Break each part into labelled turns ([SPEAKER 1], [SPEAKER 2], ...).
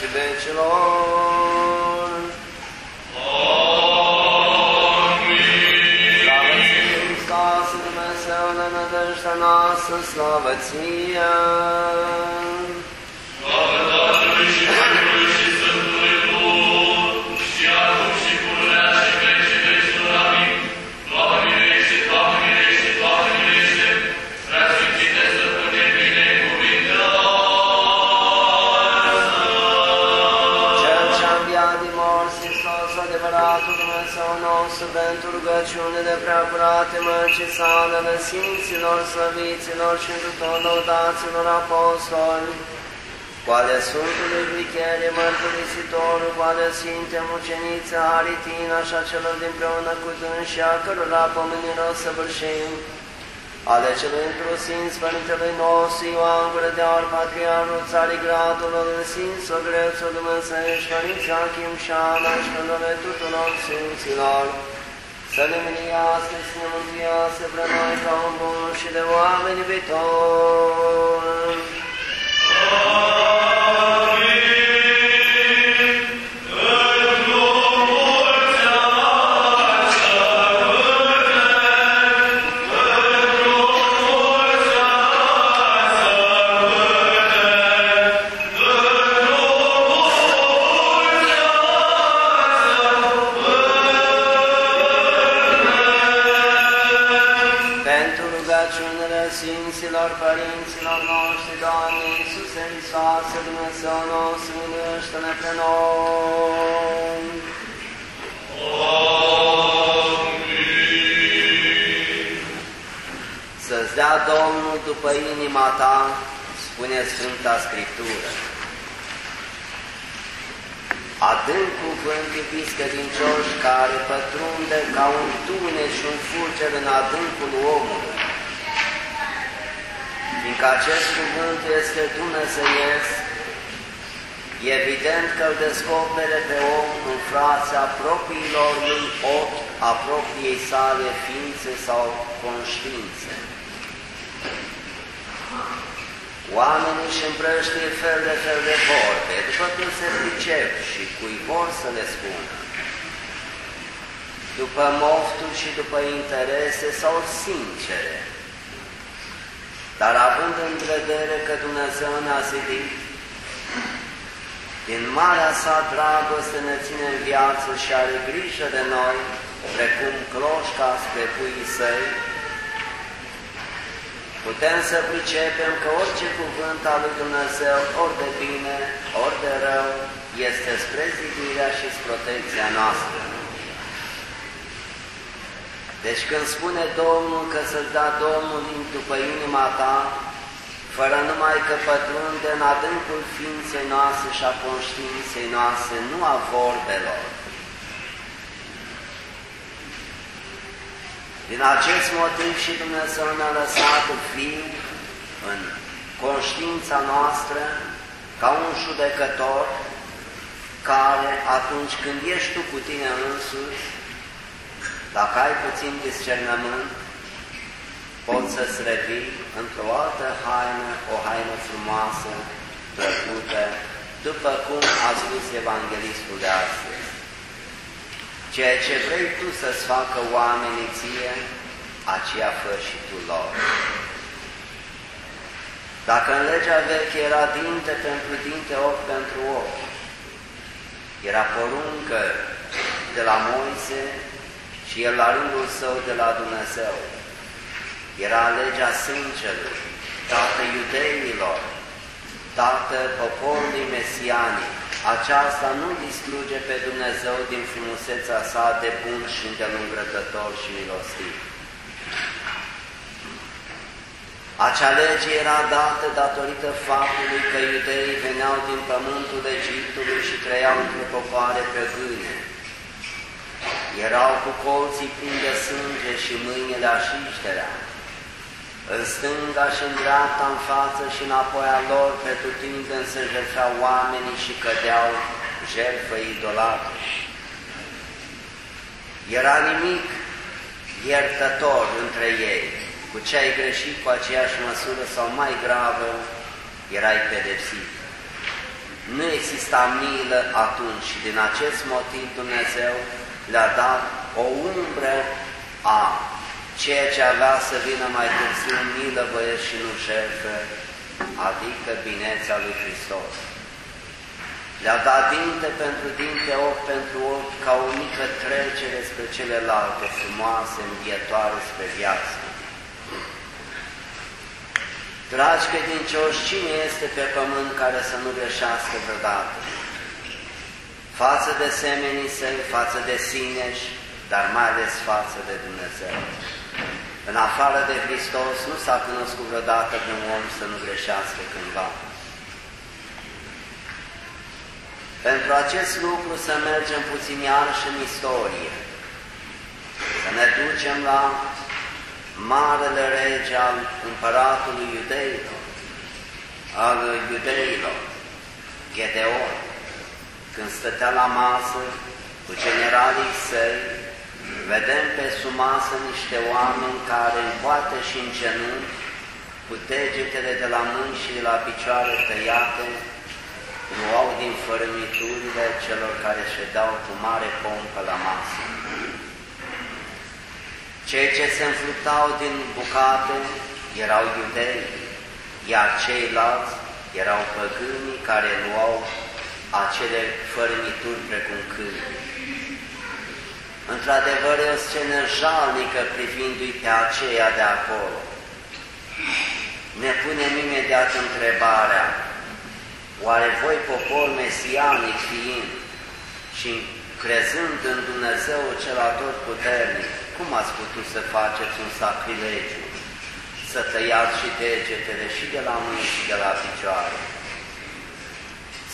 [SPEAKER 1] în veci vecilor. Slavă ție, Hristos, Dumnezeu, de nădejdea noastră, slavă ție! Pentru rugăciune de preacurate mărci sale ale Sfinților, Slăviților și întru tot lăudaților apostoli, cu ale Sfântului Glichere, Mărturisitorul, cu ale Sfinte Mucenițe, Aritina și a celor dinpreună cu dâns și a cărora pomenirea o săvârșim, ale celui întrusinți Părintelui nostru Ioan Gură de Aur, Patriarul Țarii Gradului, în Sfințul Grețul Dumnezeiești, Părinții Achim și Șana și numele tuturor Sfinților, să ne mâniască, să ne mântuiască pre noi ca un bun și de oameni viitori. Pentru Hristoase, Dumnezeu nostru, miluiește-ne pe noi. Să-ți dea Domnul după inima ta, spune Sfânta Scriptură. Adânc cuvânt, iubiți credincioși, care pătrunde ca un tunet și un fulger în adâncul omului. Fiindcă acest cuvânt este dumnezeiesc, e evident că îl descopere pe om în frața propriilor lui ochi, a propriei sale ființe sau conștiințe. Oamenii își împrăștie fel de fel de vorbe, după cum se pricep și cui vor să le spună. După mofturi și după interese sau sincere. Dar având în vedere că Dumnezeu ne-a zidit, din marea sa dragoste ne ține în viață și are grijă de noi, precum cloșca spre puii săi, putem să pricepem că orice cuvânt al lui Dumnezeu, ori de bine, ori de rău, este spre zidirea și spre protecția noastră. Deci când spune Domnul că să-ți da Domnul din după inima ta, fără numai că pătrunde în adâncul ființei noastre și a conștiinței noastre, nu a vorbelor, Din acest motiv și Dumnezeu ne-a lăsat Fiul în conștiința noastră ca un judecător care atunci când ești tu cu tine însuți, dacă ai puțin discernământ, poți să-ți revii într-o altă haină, o haină frumoasă, plăcută, după cum a spus Evanghelistul de astăzi. Ceea ce vrei tu să-ți facă oamenii ție, aceea fă și tu lor. Dacă în legea veche era dinte pentru dinte, ochi pentru ochi, era poruncă de la Moise și el la rândul său de la Dumnezeu. Era legea sângelui, dată iudeilor, dată poporului mesianic. Aceasta nu distruge pe Dumnezeu din frumusețea sa de bun și îndelungătător și milostiv. Acea lege era dată datorită faptului că iudeii veneau din pământul Egiptului și trăiau între popoare pe gâne. Erau cu colții plini de sânge și mâinile așișterea. În stânga și în dreapta, în față și înapoi a lor, pe tutindeni se jertfeau oamenii și cădeau jertfă idolatri. Era nimic iertător între ei, cu ce ai greșit cu aceeași măsură sau mai gravă, erai pedepsit. Nu exista milă atunci și din acest motiv Dumnezeu le-a dat o umbră a ceea ce avea să vină mai târziu milă, voiesc și nu jertfă, adică binețea lui Hristos. Le-a dat dinte pentru dinte, ochi pentru ochi, ca o mică trecere spre celelalte, frumoase, învietoare spre viață. Dragi credincioși, cine este pe pământ care să nu greșească vreodată? Față de semenii săi, față de sineși, dar mai ales față de Dumnezeu. În afară de Hristos nu s-a cunoscut vreodată pe un om să nu greșească cândva. Pentru acest lucru să mergem puțin iarăși în istorie, să ne ducem la marele rege al împăratului iudeilor, al iudeilor, Gedeon, când stătea la masă cu generalii săi, vedem pe sumasă niște oameni care în poate și în genunchi, cu degetele de la mâini și de la picioare tăiate, luau din fărâmiturile celor care dau cu mare pompă la masă. Cei ce se înfructau din bucate erau iudei, iar ceilalți erau păgânii care luau acele fărâmituri precum câini. Într-adevăr, e o scenă jalnică privindu-i pe aceea de acolo. Ne punem imediat întrebarea, oare voi, popor mesianic fiind și crezând în Dumnezeu cel puternic, cum ați putut să faceți un sacrilegiu, să tăiați și degetele și de la mâini și de la picioare?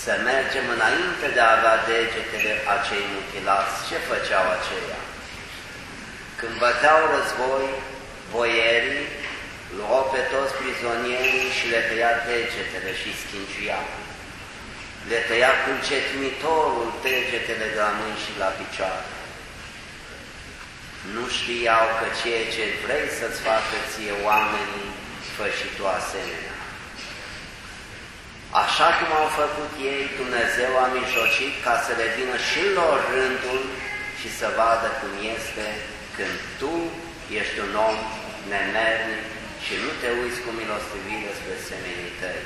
[SPEAKER 1] Să mergem înainte de a avea degetele acei mutilați. Ce făceau aceia? Când băteau război, boierii luau pe toți prizonierii și le tăia degetele și schinciuiau. Le tăia cu încetinitorul degetele de la mâini și la picioare nu știau că ceea ce vrei să-ți facă ție oamenii, fă și tu asemenea. Așa cum au făcut ei, Dumnezeu a mijlocit ca să le vină și lor rândul și să vadă cum este când tu ești un om nemernic și nu te uiți cu milostivire spre semenii tăi.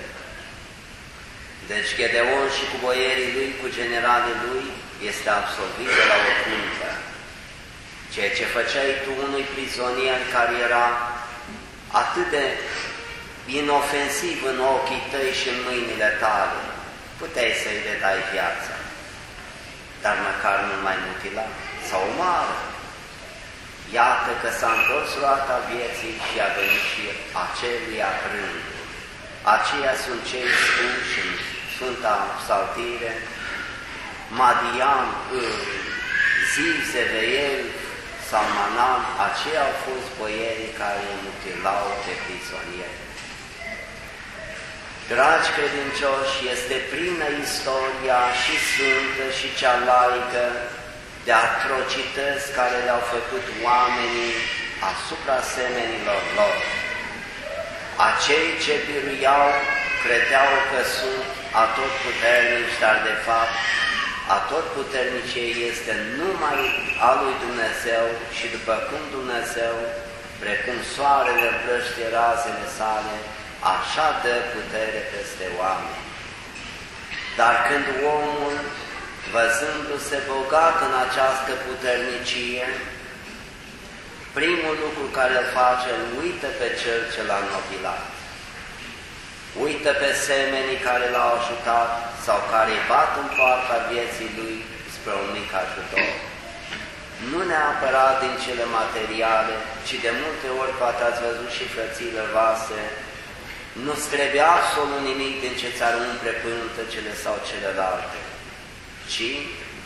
[SPEAKER 1] Deci Gedeon și cu boierii lui, cu generalii lui, este absolvit de la o cuntă. Ceea ce făceai tu unui prizonier care era atât de inofensiv în ochii tăi și în mâinile tale, puteai să-i redai viața, dar măcar nu mai mutila sau omoară. Iată că s-a întors roata vieții și a venit și acelia rând. Aceia sunt cei spuși în Sfânta Psaltire, Madian, Ziv, Zeveiel, Salmanan, aceia au fost boierii care îi mutilau pe prizonieri. Dragi credincioși, este plină istoria și sfântă și cea laică de atrocități care le-au făcut oamenii asupra semenilor lor. Acei ce biruiau credeau că sunt atotputernici, dar de fapt atotputernicie este numai a lui Dumnezeu și după cum Dumnezeu, precum soarele împlăște razele sale, așa dă putere peste oameni. Dar când omul, văzându-se bogat în această puternicie, primul lucru care îl face, îl uită pe cel ce l-a nobilat. Uită pe semenii care l-au ajutat sau care îi bat în poarta vieții lui spre un mic ajutor. Nu neapărat din cele materiale, ci de multe ori, poate ați văzut și frățile voastre, nu-ți trebuie absolut nimic din ce ți-ar umple pântăcele sau celelalte, ci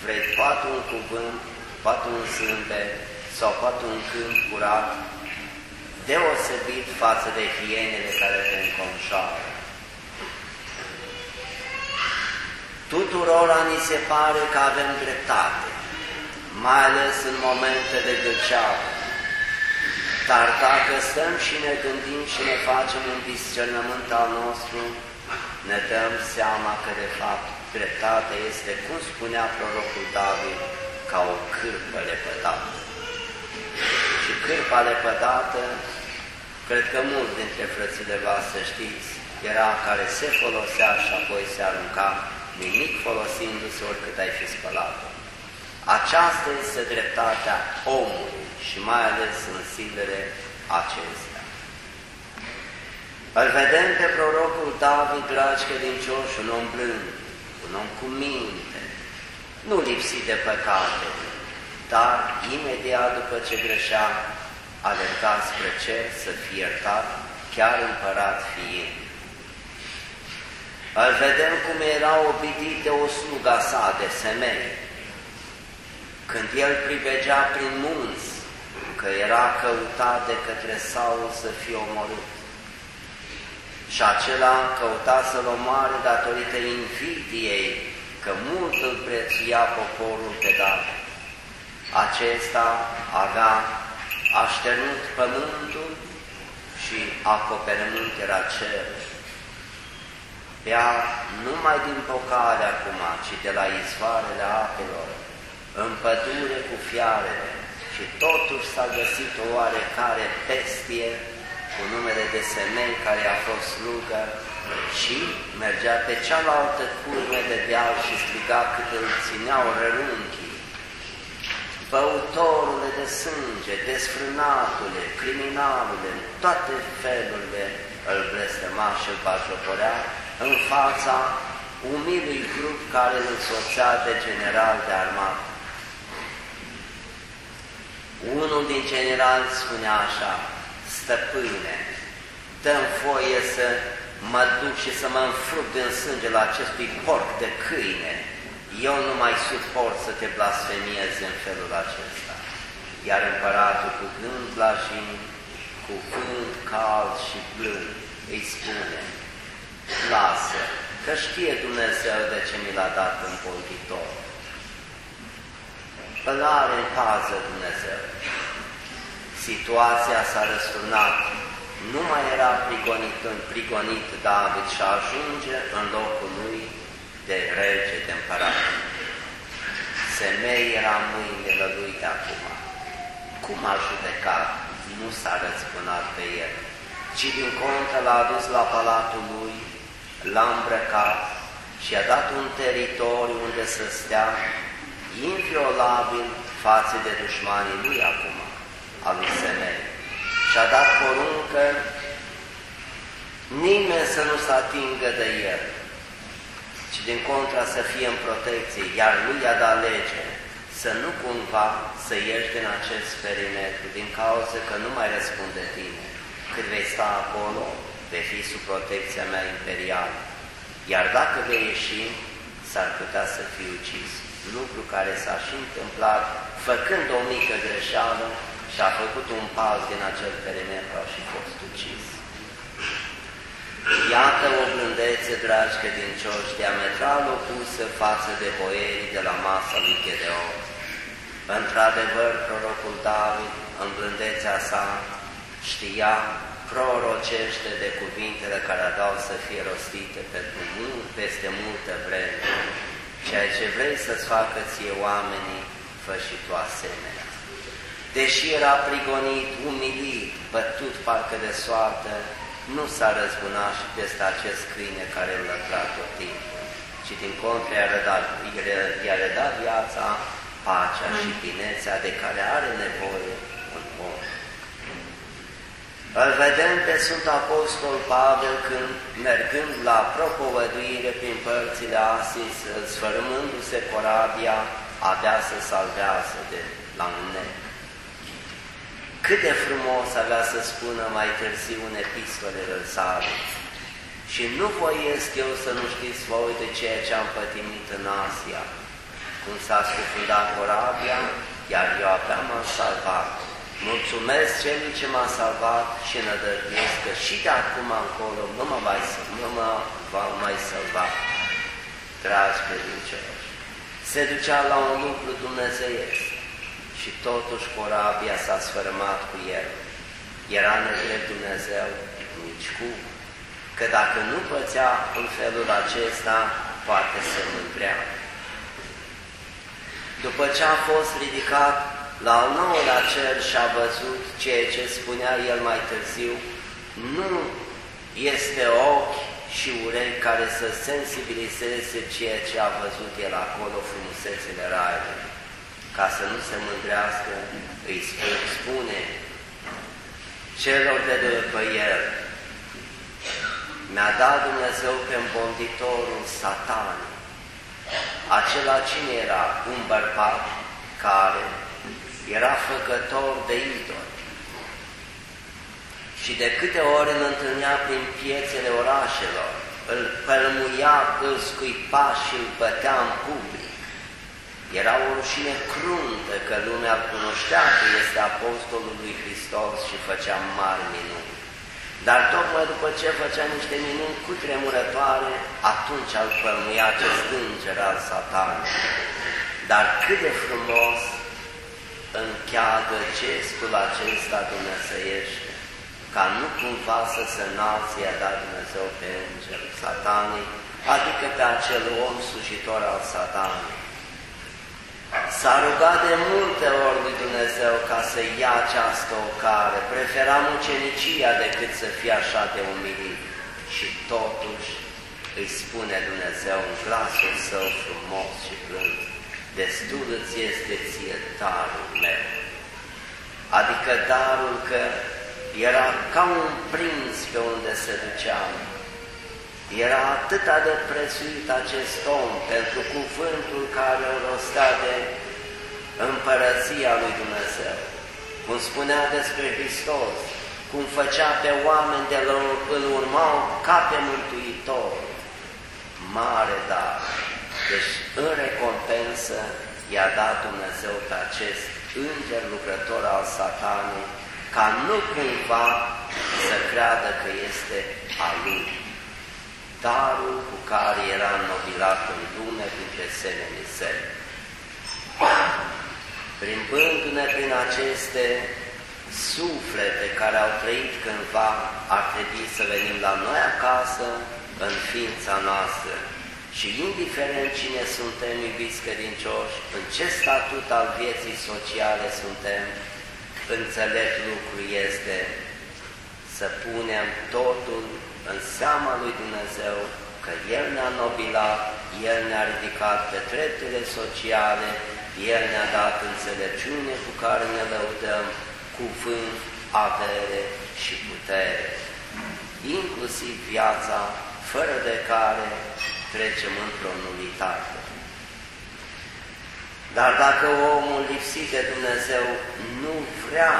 [SPEAKER 1] vrei poate un cuvânt, poate un zâmbet sau poate un cânt curat, deosebit față de hienele care te înconjoară. Tuturora ni se pare că avem dreptate, mai ales în momente de gâlceavă. Dar dacă stăm și ne gândim și ne facem un discernământ al nostru, ne dăm seama că de fapt dreptatea este, cum spunea prorocul David, ca o cârpă lepădată. Și cârpa lepădată, cred că mulți dintre frățile voastre știți, era care se folosea și apoi se arunca, nimic folosindu-se oricât ai fi spălat. Aceasta este dreptatea omului și mai ales în zilele acestea. Îl vedem pe prorocul David, dragi credincioși, un om blând, un om cu minte, nu lipsit de păcate, dar imediat după ce greșea, alerga spre cer să fie iertat, chiar împărat fiind. Îl vedem cum era obidit de o sluga sa, de semei, când el privegea prin munți, că era căutat de către Saul să fie omorât. Și acela căuta să-l omoare datorită invidiei, că mult îl prețuia poporul pe David. Acesta avea așternut pământul și acoperământ era cer. Bea numai din pocare acum, ci de la izvoarele apelor, în pădure cu fiarele, și totuși s-a găsit o oarecare pestie cu numele de semei care a fost slugă și mergea pe cealaltă curme de deal și striga cât îl țineau rărunchii. Băutorule de sânge, desfrânatule, criminalule, toate felurile îl blestema și îl bajocorea în fața umilui grup care îl însoțea de general de armată. Unul din generali spunea așa, stăpâne, dăm voie să mă duc și să mă înfrup din sângele acestui porc de câine. Eu nu mai suport să te blasfemiez în felul acesta. Iar împăratul cu gând blajin, cu gând cald și blând, îi spune, lasă, că știe Dumnezeu de ce mi l-a dat în poltitor. Îl are în pază Dumnezeu. Situația s-a răsturnat nu mai era prigonit, prigonit David și ajunge în locul lui de rege, de împărat. Semei era mâinile lui de acum. Cum a judecat? Nu s-a răzbunat pe el, ci din contră l-a adus la palatul lui, l-a îmbrăcat și a dat un teritoriu unde să stea inviolabil față de dușmanii lui acum, al lui Semei și a dat poruncă nimeni să nu se atingă de el, ci din contra să fie în protecție, iar lui a dat lege să nu cumva să ieși din acest perimetru, din cauza că nu mai răspunde tine. Cât vei sta acolo, vei fi sub protecția mea imperială. Iar dacă vei ieși, s-ar putea să fii ucis. Lucru care s-a și întâmplat, făcând o mică greșeală, și a făcut un pas din acel perimetru și fost ucis. Iată o blândețe, dragi credincioși, diametral opusă față de boierii de la masa lui Gedeon. Într-adevăr, prorocul David, în blândețea sa, știa, prorocește de cuvintele care dau să fie rostite pentru mult, peste multă vreme. Ceea ce vrei să-ți facă ție oamenii, fă și tu asemenea deși era prigonit, umilit, bătut parcă de soartă, nu s-a răzbunat și peste acest câine care îl lătra tot timpul, ci din contră i-a redat, i-a redat viața, pacea și binețea de care are nevoie un om. Îl vedem pe Sfânt Apostol Pavel când, mergând la propovăduire prin părțile Asis, sfărâmându-se corabia, abia se salvează de la un ner. Cât de frumos avea să spună mai târziu în epistolele sale. Și nu voiesc eu să nu știți voi de ceea ce am pătimit în Asia, cum s-a scufundat corabia, iar eu abia m-am salvat. Mulțumesc celui ce m-a salvat și nădăjduiesc că și de acum încolo nu mă, mai, nu mă va mai salva. Dragi credincioși, se ducea la un lucru dumnezeiesc și totuși corabia s-a sfărâmat cu el. era nedrept Dumnezeu? Nici cum. Că dacă nu pățea în felul acesta, poate să mândrea. După ce a fost ridicat la al nouălea cer și a văzut ceea ce spunea el mai târziu, nu este ochi și urechi care să sensibilizeze ceea ce a văzut el acolo, frumusețele raiului. Ca să nu se mândrească, îi spune celor de după el, mi-a dat Dumnezeu pe îmbonditorul satan. Acela cine era? Un bărbat care era făcător de idol. Și de câte ori îl întâlnea prin piețele orașelor, îl pălmuia, îl scuipa și îl bătea în public. Era o rușine cruntă că lumea cunoștea că este apostolul lui Hristos și făcea mari minuni. Dar tocmai după ce făcea niște minuni cu tremurătoare, atunci îl pălmuia acest înger al satanului. Dar cât de frumos încheagă gestul acesta dumnezeiește, ca nu cumva să se nație a dat Dumnezeu pe înger satanic, adică pe acel om sujitor al satanului. S-a rugat de multe ori lui Dumnezeu ca să ia această ocare, prefera mucenicia decât să fie așa de umilit. Și totuși îi spune Dumnezeu în glasul său frumos și plâns, destul îți este ție darul meu. Adică darul că era ca un prinț pe unde se duceam. Era atât de prețuit acest om pentru cuvântul care o rostea de împărăția lui Dumnezeu. Cum spunea despre Hristos, cum făcea pe oameni de lor, îl urmau ca pe Mântuitor. Mare dar. Deci, în recompensă, i-a dat Dumnezeu pe acest înger lucrător al satanului, ca nu cumva să creadă că este a lui. Darul cu care era înnobilat în lume printre semenii săi. Plimbându-ne prin aceste suflete care au trăit cândva, ar trebui să venim la noi acasă, în ființa noastră. Și indiferent cine suntem, iubiți credincioși, în ce statut al vieții sociale suntem, înțelept lucru este să punem totul în seama lui Dumnezeu, că El ne-a nobilat, El ne-a ridicat pe treptele sociale, El ne-a dat înțelepciune cu care ne lăudăm, cuvânt, avere și putere, inclusiv viața fără de care trecem într-o nulitate. Dar dacă omul lipsit de Dumnezeu nu vrea,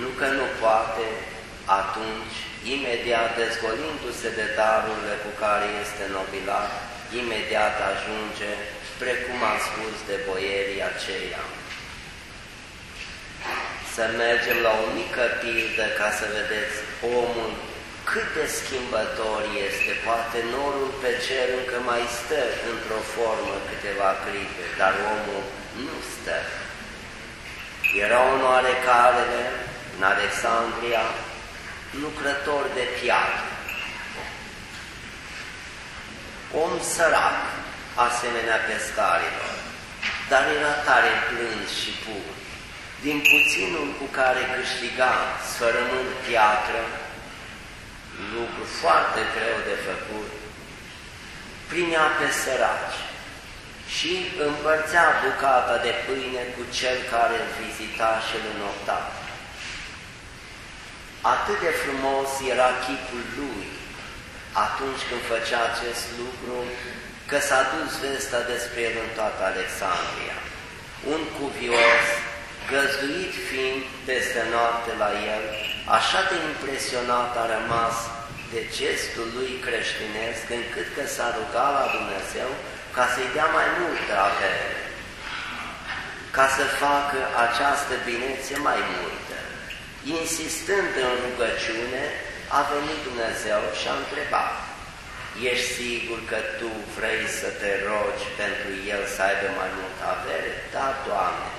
[SPEAKER 1] nu că nu poate, atunci, imediat dezgolindu-se de darurile cu care este nobilat, imediat ajunge, precum am spus de boierii aceia. Să mergem la o mică pildă ca să vedeți omul cât de schimbător este, poate norul pe cer încă mai stă într-o formă câteva clipe, dar omul nu stă. Era un oarecare în Alexandria, lucrător de piatră, om sărac, asemenea pescarilor, dar era tare plâns și pur. Din puținul cu care câștiga sfărământ piatră, lucru foarte greu de făcut, primea pe săraci și împărțea bucata de pâine cu cel care îl vizita și îl înopta. Atât de frumos era chipul lui atunci când făcea acest lucru, că s-a dus vesta despre el în toată Alexandria. Un cuvios, găzduit fiind peste noapte la el, așa de impresionat a rămas de gestul lui creștinesc, încât că s-a rugat la Dumnezeu ca să-i dea mai multă avere, ca să facă această binețe mai multă. Insistând în rugăciune, a venit Dumnezeu și a întrebat, Ești sigur că tu vrei să te rogi pentru el să aibă mai multă avere? Da, Doamne.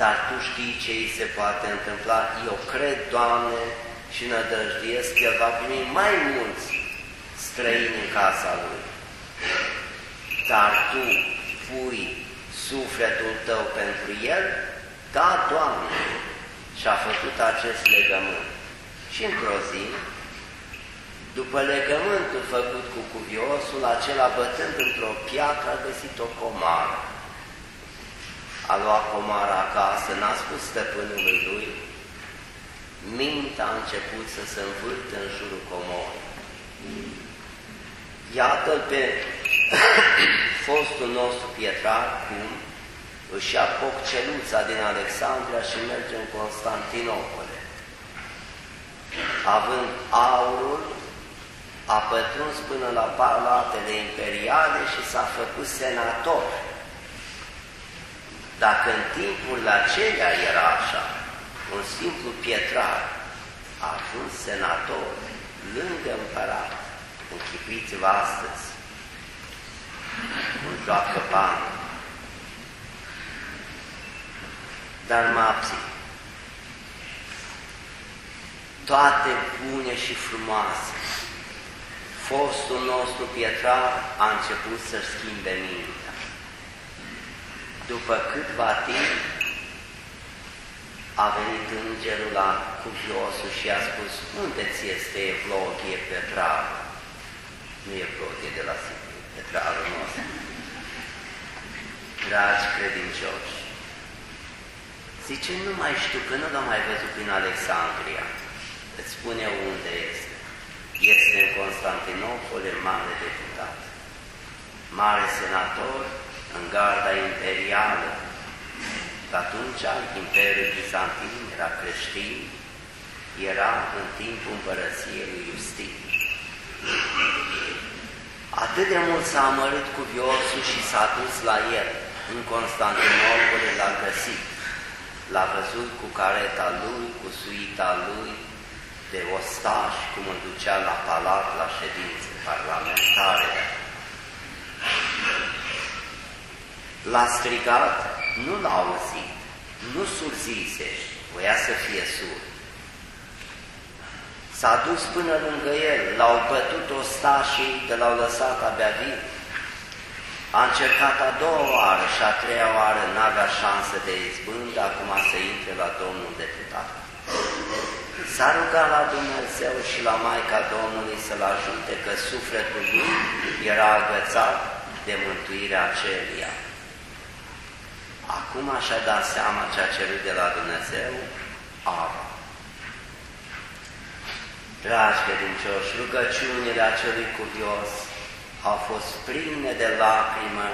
[SPEAKER 1] Dar Tu știi ce îi se poate întâmpla. Eu cred, Doamne, și nădăjduiesc că El va primi mai mulți străini în casa Lui. Dar Tu pui sufletul Tău pentru El? Da, Doamne! Și a făcut acest legământ. Și într-o zi, după legământul făcut cu cuviosul, acela bătând într-o piatră a găsit o comară. A luat comara acasă, n-a spus stăpânului lui, mintea a început să se învârte în jurul comorii. Iată-l pe fostul nostru pietrar cum își ia pocceluța din Alexandria și merge în Constantinopole. Având aurul, a pătruns până la palatele imperiale și s-a făcut senator. Dacă în timpul acelea era așa, un simplu pietrar a ajuns senator lângă împărat, închipuiți-vă astăzi, un joacă bani, dar mapsi, toate bune și frumoase, fostul nostru pietrar a început să-și schimbe mintea. După câtva timp, a venit îngerul la cuviosul și a spus, unde ți este evlogie petrar? Nu e evlogie de la petrarul nostru. Dragi credincioși, zice, nu mai știu, că nu l-am mai văzut prin Alexandria. Îți spune unde este. Este în Constantinopole mare deputat, mare senator în garda imperială, că atunci Imperiul Bizantin era creștin, era în timpul împărăției lui Justin. Atât de mult s-a amărât cu viosul și s-a dus la el. În Constantinopole l-a găsit. L-a văzut cu careta lui, cu suita lui, de ostași, cum îl ducea la palat, la ședințe parlamentare. L-a strigat nu l-a auzit, nu surzise, voia să fie sur. S-a dus până lângă el, l-au bătut ostașii de l-au lăsat abia viu. A încercat a doua oară și a treia oară n-avea șansă de izbând, acum să intre la Domnul deputat. S-a rugat la Dumnezeu și la Maica Domnului să-l ajute că sufletul lui era agățat de mântuirea acelia. Acum și-a dat seama ce a cerut de la Dumnezeu, Ava. Dragi credincioși, rugăciunile acelui cuvios au fost pline de lacrimă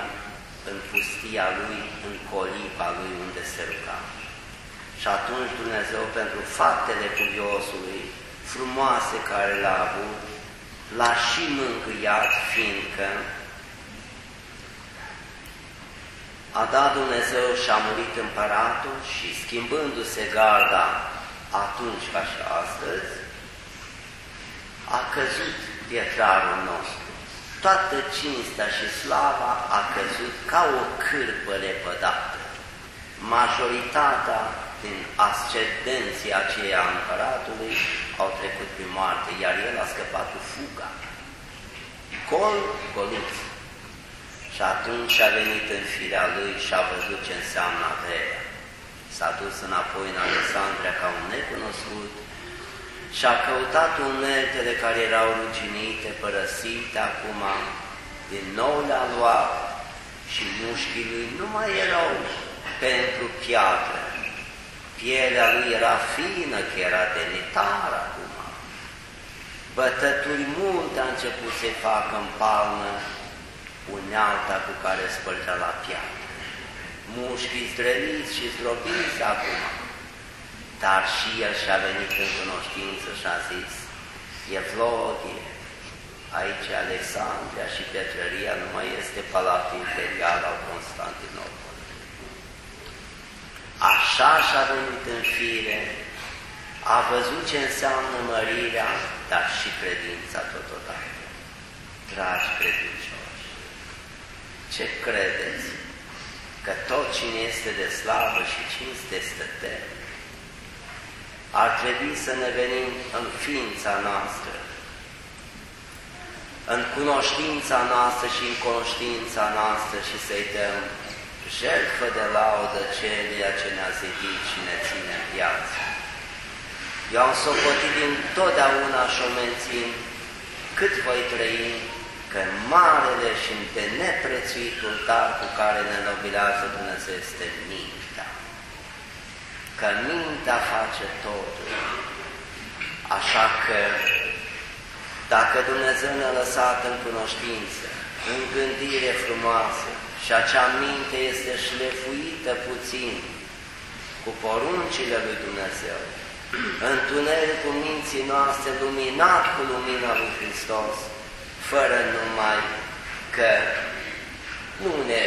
[SPEAKER 1] în pustia lui, în colipa lui unde se ruga. Și atunci Dumnezeu, pentru faptele cuviosului, frumoase care le-a avut, l-a și mângâiat, fiindcă a dat Dumnezeu și a murit împăratul și schimbându-se garda atunci ca și astăzi, a căzut pietrarul nostru. Toată cinstea și slava a căzut ca o cârpă lepădată. Majoritatea din ascendenții aceia împăratului au trecut prin moarte, iar el a scăpat cu fuga. Col, coluț, și atunci a venit în firea lui și a văzut ce înseamnă averea. S-a dus înapoi în Alexandria ca un necunoscut și a căutat uneltele care erau ruginite, părăsite acum, din nou le-a luat și mușchii lui nu mai erau pentru piatră. Pielea lui era fină, că era de netar acum. Bătături multe a început să-i facă în palmă unealta cu care spăltea la piatră. Mușchii zdrăviți și zdrobiți acum, dar și el și-a venit în cunoștință și a zis, Evlogie, aici Alexandria și Petrăria nu mai este palatul imperial al Constantinopol. Așa și-a venit în fire, a văzut ce înseamnă mărirea, dar și credința totodată. Dragi credincioși, ce credeți? că tot cine este de slavă și cinste stăte, ar trebui să ne venim în ființa noastră, în cunoștința noastră și în conștiința noastră și să-i dăm jertfă de laudă celia ce ne-a zidit și ne ține în viață. Eu am socotit din totdeauna și o mențin cât voi trăi că marele și de neprețuitul dar cu care ne nobilează Dumnezeu este mintea. Că mintea face totul. Așa că dacă Dumnezeu ne-a lăsat în cunoștință, în gândire frumoasă și acea minte este șlefuită puțin cu poruncile lui Dumnezeu, întunericul minții noastre luminat cu lumina lui Hristos, fără numai că nu ne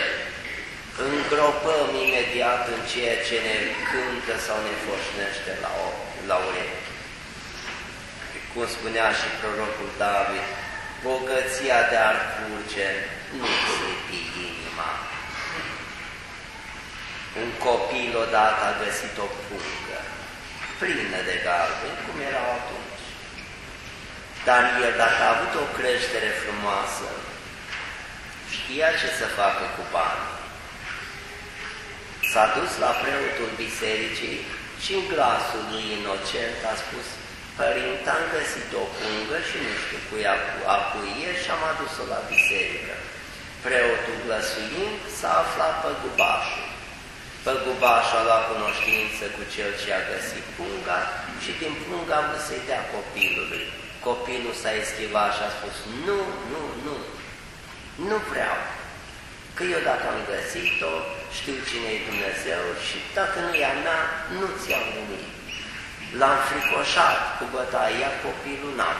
[SPEAKER 1] îngropăm imediat în ceea ce ne cântă sau ne foșnește la, o, la urechi. Cum spunea și prorocul David, bogăția de ar curge nu slipi inima. Un copil odată a găsit o pungă plină de galben, cum erau atunci dar el, dacă a avut o creștere frumoasă, știa ce să facă cu bani. S-a dus la preotul bisericii și în glasul lui inocent a spus, Părinte, am găsit o pungă și nu știu cui a cuie și am adus-o la biserică. Preotul glăsuind s-a aflat pe gubașul. Pe gubașul a luat cunoștință cu cel ce a găsit punga și din punga am să-i dea copilului. Copilul s-a eschivat și a spus, nu, nu, nu, nu vreau, că eu dacă am găsit-o, știu cine e Dumnezeu și dacă nu e a mea, nu ți-am nimic. L-am fricoșat cu bătaia, copilul n-a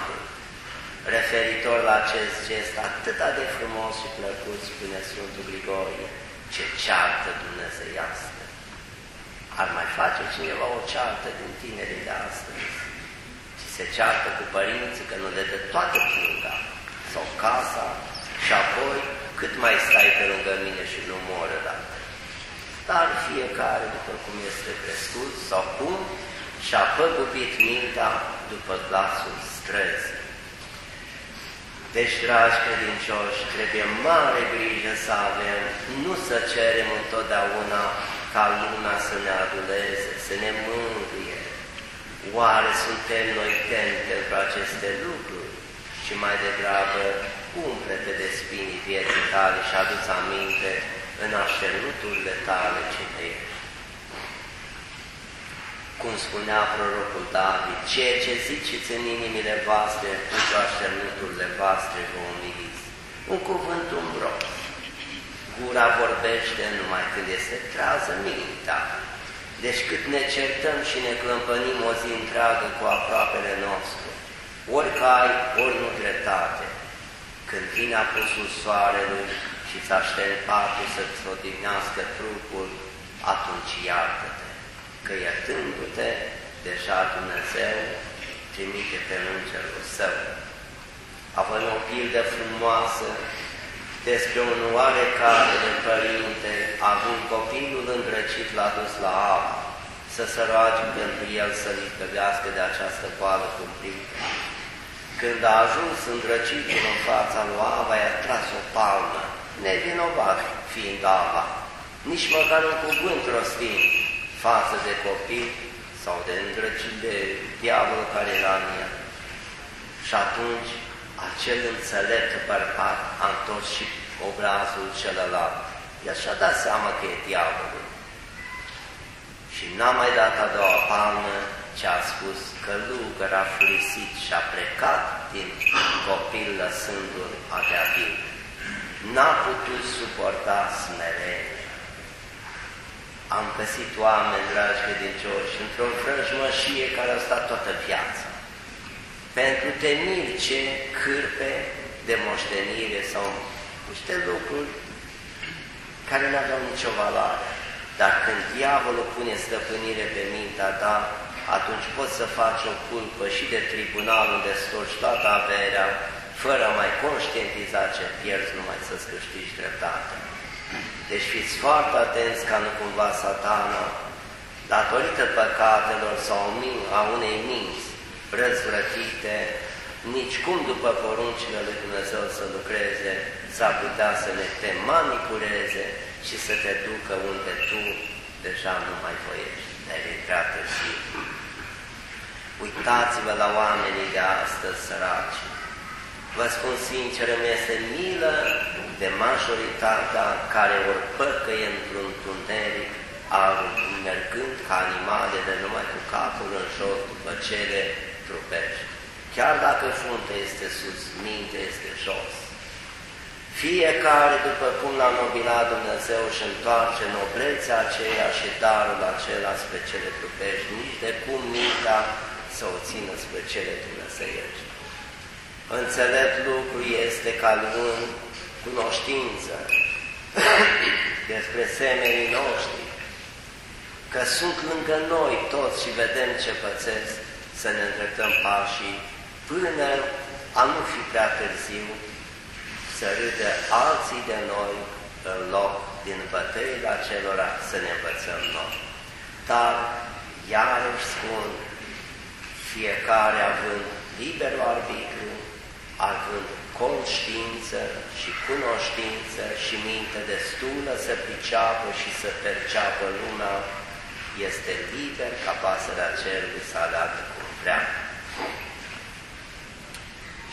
[SPEAKER 1] Referitor la acest gest atât de frumos și plăcut, spune Sfântul Grigorie, ce ceartă dumnezeiască. Ar mai face cineva o ceartă din tinerii de astăzi? Se ceartă cu părinții că nu le dă toată punga sau casa și apoi cât mai stai pe lângă mine și nu moră dată. Dar fiecare după cum este crescut sau cum și-a păgubit mintea după glasul străzii. Deci, dragi credincioși, trebuie mare grijă să avem, nu să cerem întotdeauna ca lumea să ne aduleze, să ne mângâie, Oare suntem noi temi pentru aceste lucruri? Și mai degrabă, umple-te de spinii vieții tale și adu-ți aminte în așternuturile tale cine ești. Cum spunea prorocul David, ceea ce ziceți în inimile voastre, în așternuturile voastre vă umiliți. Un cuvânt umbros. Gura vorbește numai când este trează mintea. Deci cât ne certăm și ne clămpănim o zi întreagă cu aproapele nostru, ori cai, ori nu dreptate, când vine apusul soarelui și ți aștept patul să-ți odihnească trupul, atunci iartă-te, că iertându-te, deja Dumnezeu trimite pe îngerul său. Având o pildă frumoasă despre un oarecare de părinte, având copilul îndrăcit l-a dus la apă, să se roage pentru el să l izbăvească de această boală cumplită. Când a ajuns îndrăcitul în fața lui Ava, i-a tras o palmă, nevinovat fiind Ava, nici măcar un cuvânt rostind față de copil sau de îndrăcit de diavol care era în el. Și atunci acel înțelept bărbat a întors și obrazul celălalt. El și-a dat seama că e diavolul. Și n-a mai dat a doua palmă ce a spus că Lugăr a furisit și a plecat din copil lăsându-l avea viu. N-a putut suporta smerenie. Am găsit oameni, dragi credincioși, într-o vrăjmășie care a stat toată viața pentru ce cârpe de moștenire sau niște lucruri care nu aveau nicio valoare. Dar când diavolul pune stăpânire pe mintea ta, atunci poți să faci o culpă și de tribunal unde storci toată averea, fără a mai conștientiza ce pierzi, numai să-ți câștigi dreptate. Deci fiți foarte atenți ca nu cumva satana, datorită păcatelor sau a unei minți răzvrătite, nici cum după poruncile lui Dumnezeu să lucreze, s-ar putea să ne te manipuleze și să te ducă unde tu deja nu mai voiești, dar e prea târziu. Uitați-vă la oamenii de astăzi săraci. Vă spun sincer, îmi este milă de majoritatea care ori păcăie într-un tuneric, al mergând ca animale de numai cu capul în jos după cele trupești. Chiar dacă frunte este sus, minte este jos. Fiecare, după cum l-a nobilat Dumnezeu, și întoarce noblețea aceea și darul acela spre cele trupești, nici de cum mintea să o țină spre cele dumnezeiești. Înțelept lucru este ca luând cunoștință despre semenii noștri, că sunt lângă noi toți și vedem ce pățesc, să ne îndreptăm pașii până a nu fi prea târziu să râde alții de noi în loc din bătăile acelora să ne învățăm noi. Dar, iarăși spun, fiecare având liberul arbitru, având conștiință și cunoștință și minte destulă să priceapă și să perceapă lumea, este liber ca pasărea cerului să aleagă cum vrea.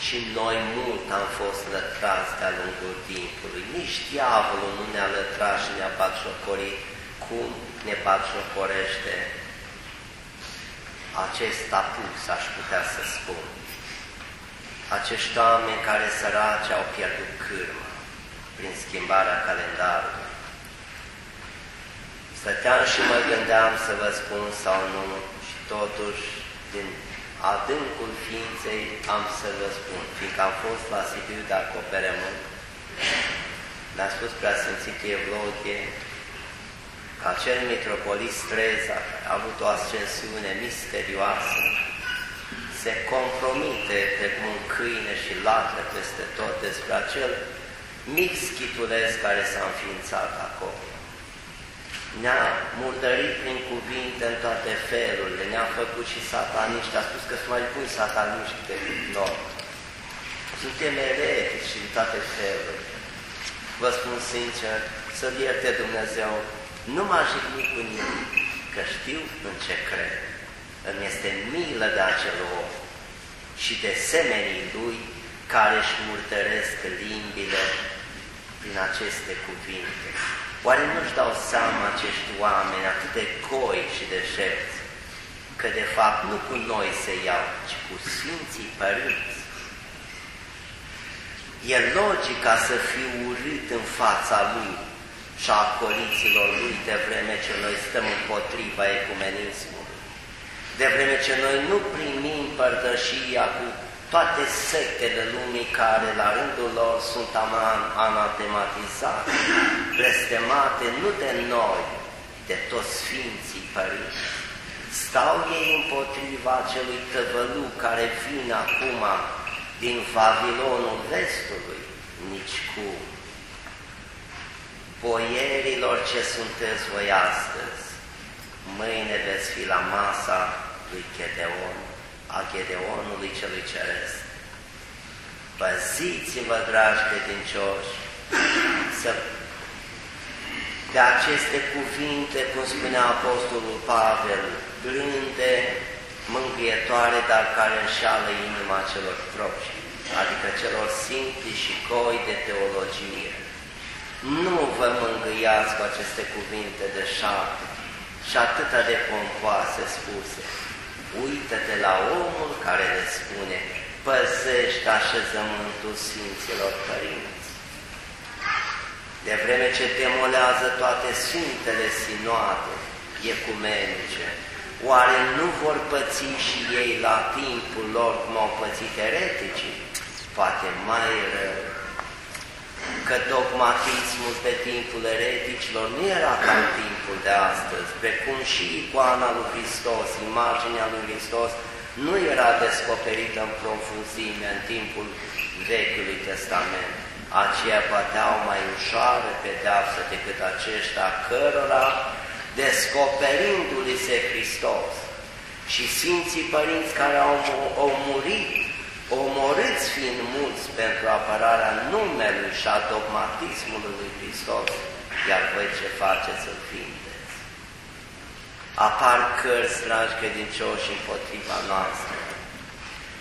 [SPEAKER 1] Și noi mult am fost lătrați de-a lungul timpului. Nici diavolul nu ne-a lătrat și ne-a batjocorit cum ne batjocorește acest tapus, aș putea să spun. Acești oameni care săraci au pierdut cârmă prin schimbarea calendarului. Stăteam și mă gândeam să vă spun sau nu și totuși din adâncul ființei am să vă spun, fiindcă am fost la Sibiu de acoperământ, mi-a spus Preasfințitul Evlogie că acel mitropolit Streza a avut o ascensiune misterioasă, se compromite pe un câine și latră peste tot despre acel mic schitulesc care s-a înființat acolo ne-a murdărit prin cuvinte în toate felurile, ne-a făcut și sataniști, a spus că sunt mai buni sataniști decât noi. Suntem eretici și în toate felurile. Vă spun sincer, să-L ierte Dumnezeu, nu m-a jignit cu nimic, că știu în ce cred. Îmi este milă de acel om și de semenii lui care își murtăresc limbile prin aceste cuvinte. Oare nu-și dau seama acești oameni atât de coi și de șerți, că de fapt nu cu noi se iau, ci cu Sfinții Părinți? E logica să fiu urât în fața lui și a coliților lui de vreme ce noi stăm împotriva ecumenismului, de vreme ce noi nu primim părtășia cu toate sectele lumii care la rândul lor sunt anatematizate, blestemate nu de noi, de toți Sfinții Părinți. Stau ei împotriva acelui tăvăluc care vine acum din Vavilonul vestului, nici cum. Boierilor ce sunteți voi astăzi, mâine veți fi la masa lui Chedeon a Gedeonului celui ceresc. Păziți-vă, dragi credincioși, să de aceste cuvinte, cum spunea Apostolul Pavel, blânde, mângâietoare, dar care înșală inima celor proști, adică celor simpli și coi de teologie. Nu vă mângâiați cu aceste cuvinte de șapte și atâta de pompoase spuse, uită-te la omul care le spune, păzește așezământul Sfinților Părinți. De vreme ce demolează toate Sfintele Sinoade ecumenice, oare nu vor păți și ei la timpul lor cum au pățit ereticii? Poate mai rău că dogmatismul pe timpul ereticilor nu era ca în timpul de astăzi, precum și icoana lui Hristos, imaginea lui Hristos, nu era descoperită în profunzime în timpul Vechiului Testament, aceia poate au mai ușoară pedeapsă decât aceștia cărora, descoperindu-li se Hristos și Sfinții Părinți care au, au murit, omorâți fiind mulți pentru apărarea numelui și a dogmatismului lui Hristos, iar voi ce faceți să vindeți? Apar cărți, dragi credincioși, împotriva noastră.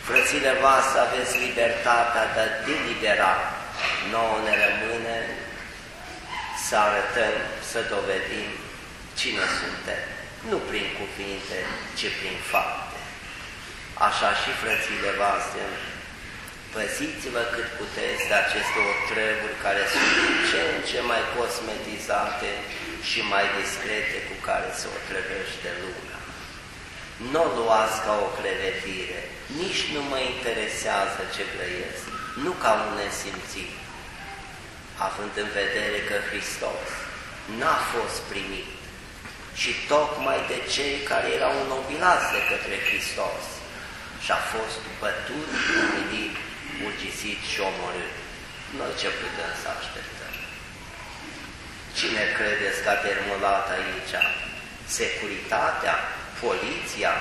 [SPEAKER 1] Frățile voastre, aveți libertatea de a delibera. Nouă ne rămâne să arătăm, să dovedim cine suntem. Nu prin cuvinte, ci prin fapte. Așa și frățile voastre, păziți-vă cât puteți de aceste otrăvuri care sunt ce în ce mai cosmetizate și mai discrete cu care se otrăvește lumea. Nu o luați ca o clevetire, nici nu mă interesează ce grăiesc, nu ca un nesimțit, având în vedere că Hristos n-a fost primit și tocmai de cei care erau nobilați de către Hristos și a fost bătut, umilit, urgisit și omorât. Noi ce putem să așteptăm? Cine credeți că a termulat aici? Securitatea? Poliția?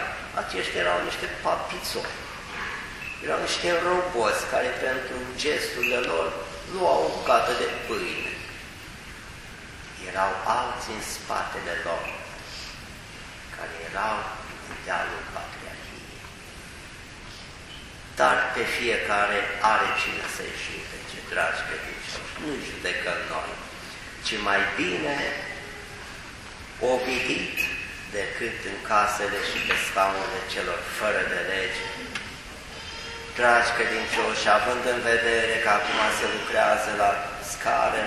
[SPEAKER 1] Aceștia erau niște papițori. Erau niște roboți care pentru gesturile lor luau o bucată de pâine. Erau alții în spatele lor, care erau idealul patriarhiei. Dar pe fiecare are cine să-i judece, dragi credincioși. Nu judecăm noi, ci mai bine obilit decât în casele și pe scaunele celor fără de lege. Dragi credincioși, având în vedere că acum se lucrează la scară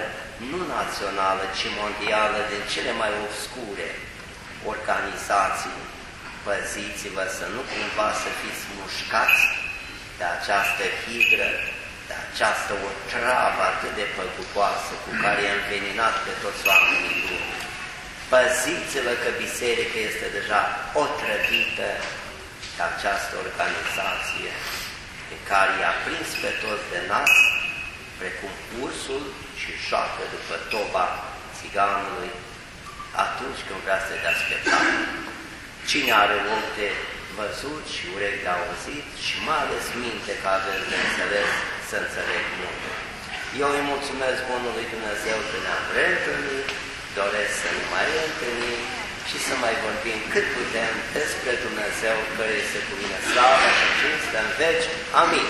[SPEAKER 1] nu națională, ci mondială, din cele mai obscure organizații, păziți-vă să nu cumva să fiți mușcați de această hidră, de această otravă atât de păducoasă cu care i-a înveninat pe toți oamenii lumii. Păziți-vă că biserica este deja otrăvită de această organizație pe care i-a prins pe toți de nas, precum ursul și joacă după toba țiganului atunci când vrea să dea spectacol. Cine are ochi de văzut și urechi de auzit și mai ales minte ca avem de înțeles să înțeleg multe. Eu îi mulțumesc Bunului Dumnezeu că ne-am reîntâlnit, doresc să ne mai întâlnim și să mai vorbim cât putem despre Dumnezeu care este cu mine slavă și cinstă în veci. Amin.